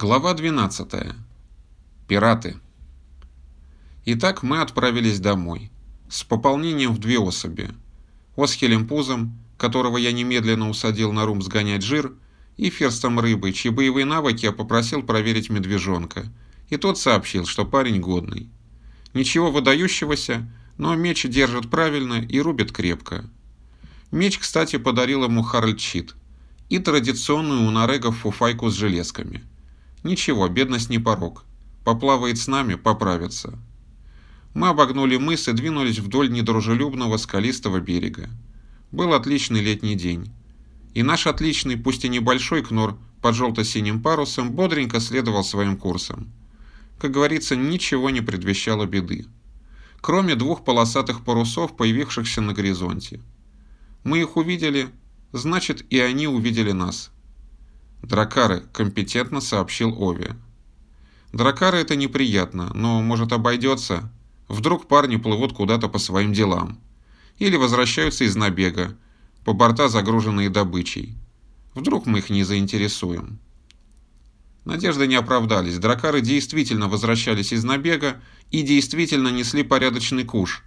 Глава 12. Пираты. Итак, мы отправились домой. С пополнением в две особи. Осхелем Пузом, которого я немедленно усадил на рум сгонять жир, и Ферстом Рыбой, чьи боевые навыки я попросил проверить медвежонка. И тот сообщил, что парень годный. Ничего выдающегося, но меч держит правильно и рубит крепко. Меч, кстати, подарил ему Харальд Щит. И традиционную у нарегов фуфайку с железками – Ничего, бедность не порог. Поплавает с нами, поправится. Мы обогнули мыс и двинулись вдоль недружелюбного скалистого берега. Был отличный летний день. И наш отличный, пусть и небольшой кнор под желто-синим парусом бодренько следовал своим курсом. Как говорится, ничего не предвещало беды. Кроме двух полосатых парусов, появившихся на горизонте. Мы их увидели, значит и они увидели нас. «Дракары», — компетентно сообщил Ови. «Дракары — это неприятно, но, может, обойдется. Вдруг парни плывут куда-то по своим делам. Или возвращаются из набега, по борта загруженные добычей. Вдруг мы их не заинтересуем». Надежды не оправдались. Дракары действительно возвращались из набега и действительно несли порядочный куш.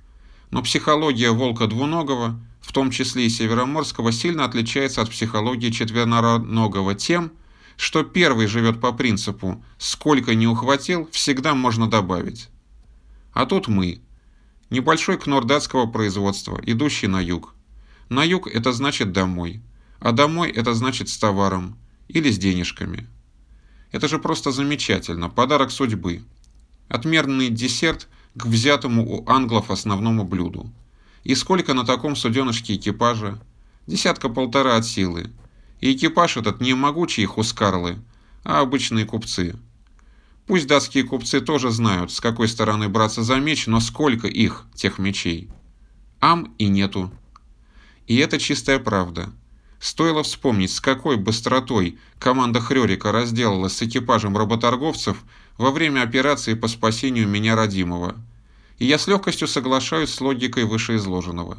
Но психология волка двуногого — в том числе и североморского, сильно отличается от психологии четвероногого тем, что первый живет по принципу «сколько не ухватил, всегда можно добавить». А тут мы. Небольшой кнор датского производства, идущий на юг. На юг это значит домой, а домой это значит с товаром или с денежками. Это же просто замечательно, подарок судьбы. Отмерный десерт к взятому у англов основному блюду. И сколько на таком суденышке экипажа? Десятка-полтора от силы. И экипаж этот не могучие хускарлы, а обычные купцы. Пусть датские купцы тоже знают, с какой стороны браться за меч, но сколько их, тех мечей? Ам и нету. И это чистая правда. Стоило вспомнить, с какой быстротой команда Хрёрика разделалась с экипажем работорговцев во время операции по спасению меня родимого – и я с легкостью соглашаюсь с логикой вышеизложенного.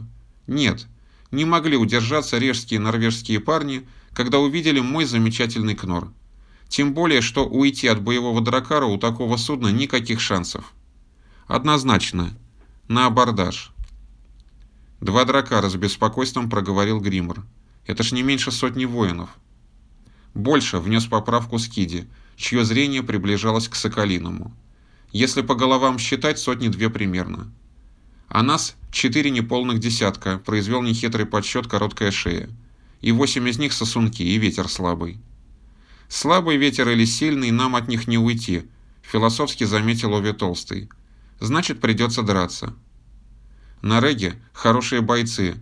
Нет, не могли удержаться режские норвежские парни, когда увидели мой замечательный кнор. Тем более, что уйти от боевого дракара у такого судна никаких шансов. Однозначно. На абордаж. Два дракара с беспокойством проговорил Гриммер. Это ж не меньше сотни воинов. Больше внес поправку Скиди, чье зрение приближалось к Соколиному. Если по головам считать, сотни-две примерно. А нас четыре неполных десятка, произвел нехитрый подсчет короткая шея. И восемь из них сосунки, и ветер слабый. Слабый ветер или сильный, нам от них не уйти, философски заметил Ови Толстый. Значит, придется драться. На реге хорошие бойцы,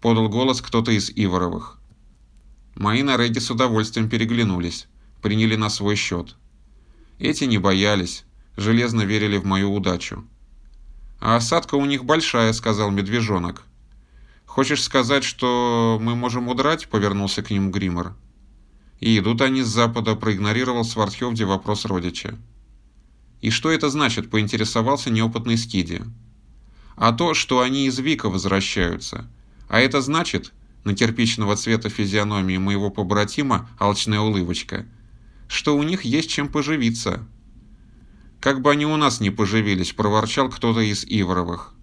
подал голос кто-то из Иворовых. Мои на реге с удовольствием переглянулись, приняли на свой счет. Эти не боялись, железно верили в мою удачу. «А осадка у них большая», — сказал медвежонок. «Хочешь сказать, что мы можем удрать?» — повернулся к ним Гриммер. И идут они с запада, проигнорировал Свардхевди вопрос родича. «И что это значит?» — поинтересовался неопытный Скиди. «А то, что они из Вика возвращаются. А это значит...» На кирпичного цвета физиономии моего побратима алчная улыбочка. «Что у них есть чем поживиться». «Как бы они у нас не поживились», — проворчал кто-то из Ивровых.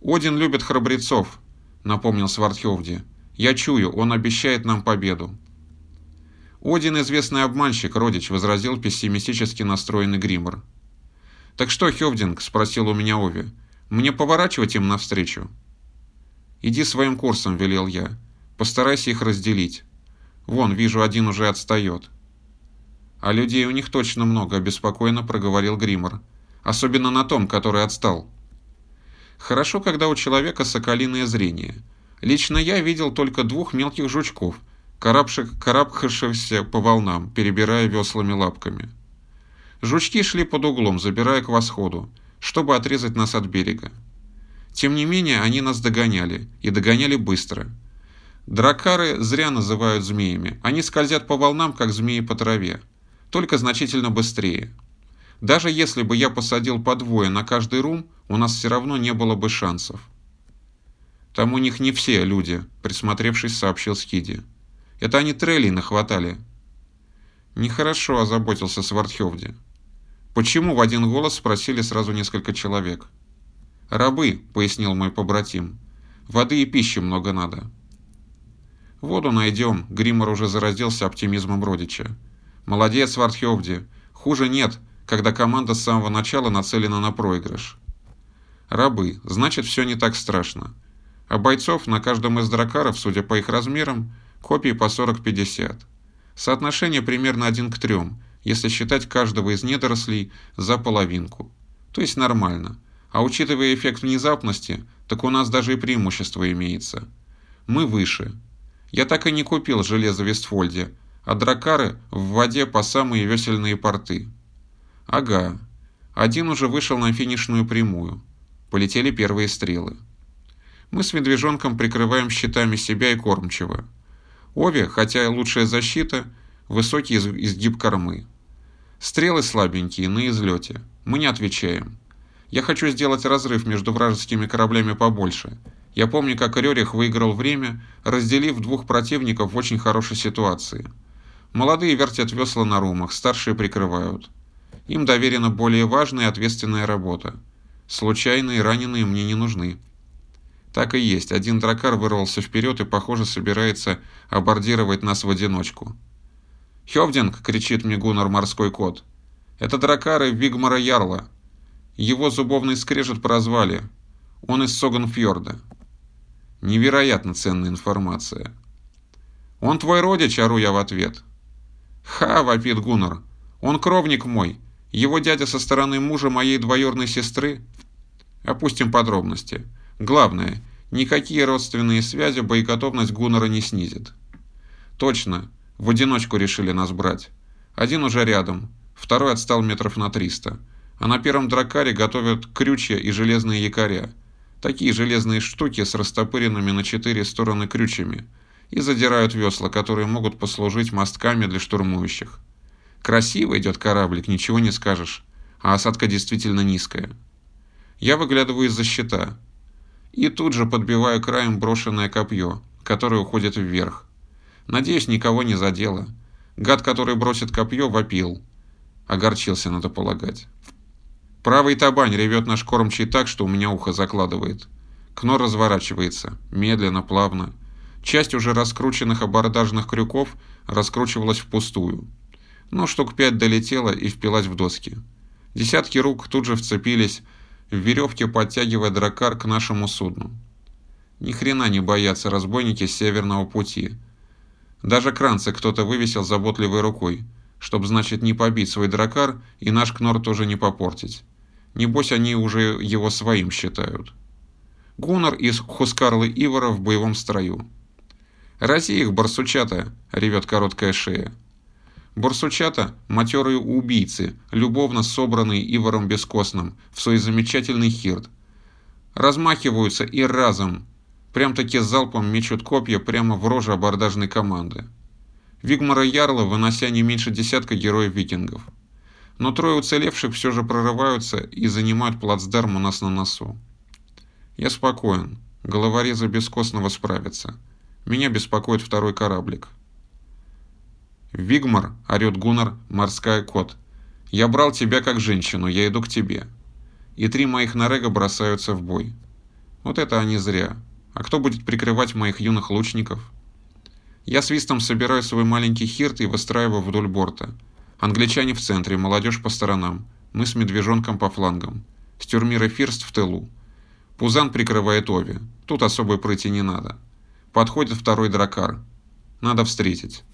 «Один любит храбрецов», — напомнил Свардхевди. «Я чую, он обещает нам победу». «Один известный обманщик, родич», — возразил пессимистически настроенный Гриммер. «Так что, Хевдинг?» — спросил у меня Ови. «Мне поворачивать им навстречу?» «Иди своим курсом», — велел я. «Постарайся их разделить. Вон, вижу, один уже отстает». «А людей у них точно много», – беспокойно проговорил Гриммер. «Особенно на том, который отстал». Хорошо, когда у человека соколиное зрение. Лично я видел только двух мелких жучков, карабкавшихся по волнам, перебирая веслами лапками. Жучки шли под углом, забирая к восходу, чтобы отрезать нас от берега. Тем не менее, они нас догоняли, и догоняли быстро. Дракары зря называют змеями, они скользят по волнам, как змеи по траве только значительно быстрее. Даже если бы я посадил по двое на каждый рум, у нас все равно не было бы шансов. Там у них не все люди, присмотревшись, сообщил Скиди. Это они трелей нахватали. Нехорошо озаботился Свардхевди. Почему в один голос спросили сразу несколько человек? «Рабы», — пояснил мой побратим. «Воды и пищи много надо». «Воду найдем», — Гриммор уже заразился оптимизмом родича. «Молодец, Свардхевди. Хуже нет, когда команда с самого начала нацелена на проигрыш». «Рабы. Значит, все не так страшно. А бойцов на каждом из дракаров, судя по их размерам, копии по 40-50. Соотношение примерно один к трем, если считать каждого из недорослей за половинку. То есть нормально. А учитывая эффект внезапности, так у нас даже и преимущество имеется. Мы выше. Я так и не купил железо Вестфольде, а дракары в воде по самые весельные порты. Ага. Один уже вышел на финишную прямую. Полетели первые стрелы. Мы с медвежонком прикрываем щитами себя и кормчего. Ови, хотя и лучшая защита, высокий изгиб кормы. Стрелы слабенькие, на излете. Мы не отвечаем. Я хочу сделать разрыв между вражескими кораблями побольше. Я помню, как Рерих выиграл время, разделив двух противников в очень хорошей ситуации. Молодые вертят весла на румах, старшие прикрывают. Им доверена более важная и ответственная работа. Случайные раненые мне не нужны. Так и есть, один дракар вырвался вперед и, похоже, собирается абордировать нас в одиночку. «Хевдинг!» — кричит мне Гуннар морской кот. «Это дракары Вигмара Ярла. Его зубовный скрежет прозвали. Он из Соганфьорда». Невероятно ценная информация. «Он твой родич?» — ору я в ответ. «Ха!» — вопит Гуннар. «Он кровник мой. Его дядя со стороны мужа моей двоюродной сестры». Опустим подробности. Главное, никакие родственные связи боеготовность Гуннера не снизит. Точно, в одиночку решили нас брать. Один уже рядом, второй отстал метров на 300. А на первом дракаре готовят крючья и железные якоря. Такие железные штуки с растопыренными на четыре стороны крючьями. И задирают весла, которые могут послужить мостками для штурмующих. Красиво идет кораблик, ничего не скажешь. А осадка действительно низкая. Я выглядываю из-за щита. И тут же подбиваю краем брошенное копье, которое уходит вверх. Надеюсь, никого не задело. Гад, который бросит копье, вопил. Огорчился, надо полагать. Правый табань ревет наш кормчий так, что у меня ухо закладывает. Кно разворачивается, медленно, плавно. Часть уже раскрученных абордажных крюков раскручивалась впустую. Но штук пять долетела и впилась в доски. Десятки рук тут же вцепились в веревке, подтягивая дракар к нашему судну. Ни хрена не боятся разбойники с северного пути. Даже кранцы кто-то вывесил заботливой рукой, чтоб, значит, не побить свой дракар и наш кнор тоже не попортить. Небось, они уже его своим считают. Гуннар из Хускарлы Ивара в боевом строю. «Рази их, барсучата!» — ревет короткая шея. Барсучата — матерые убийцы, любовно собранные Иваром Бескостным в свой замечательный хирт. Размахиваются и разом Прям-таки залпом мечут копья прямо в рожу абордажной команды. Вигмара Ярла, вынося не меньше десятка героев-викингов. Но трое уцелевших все же прорываются и занимают плацдарм у нас на носу. Я спокоен. Головорезы бескостного справятся. Меня беспокоит второй кораблик. «Вигмар!» — орет Гуннар, морская кот. «Я брал тебя как женщину, я иду к тебе». И три моих нарега бросаются в бой. Вот это они зря. А кто будет прикрывать моих юных лучников? Я свистом собираю свой маленький хирт и выстраиваю вдоль борта. Англичане в центре, молодежь по сторонам. Мы с медвежонком по флангам. Стюрмир и Фирст в тылу. Пузан прикрывает Ови. Тут особой прыти не надо. Подходит второй дракар. Надо встретить.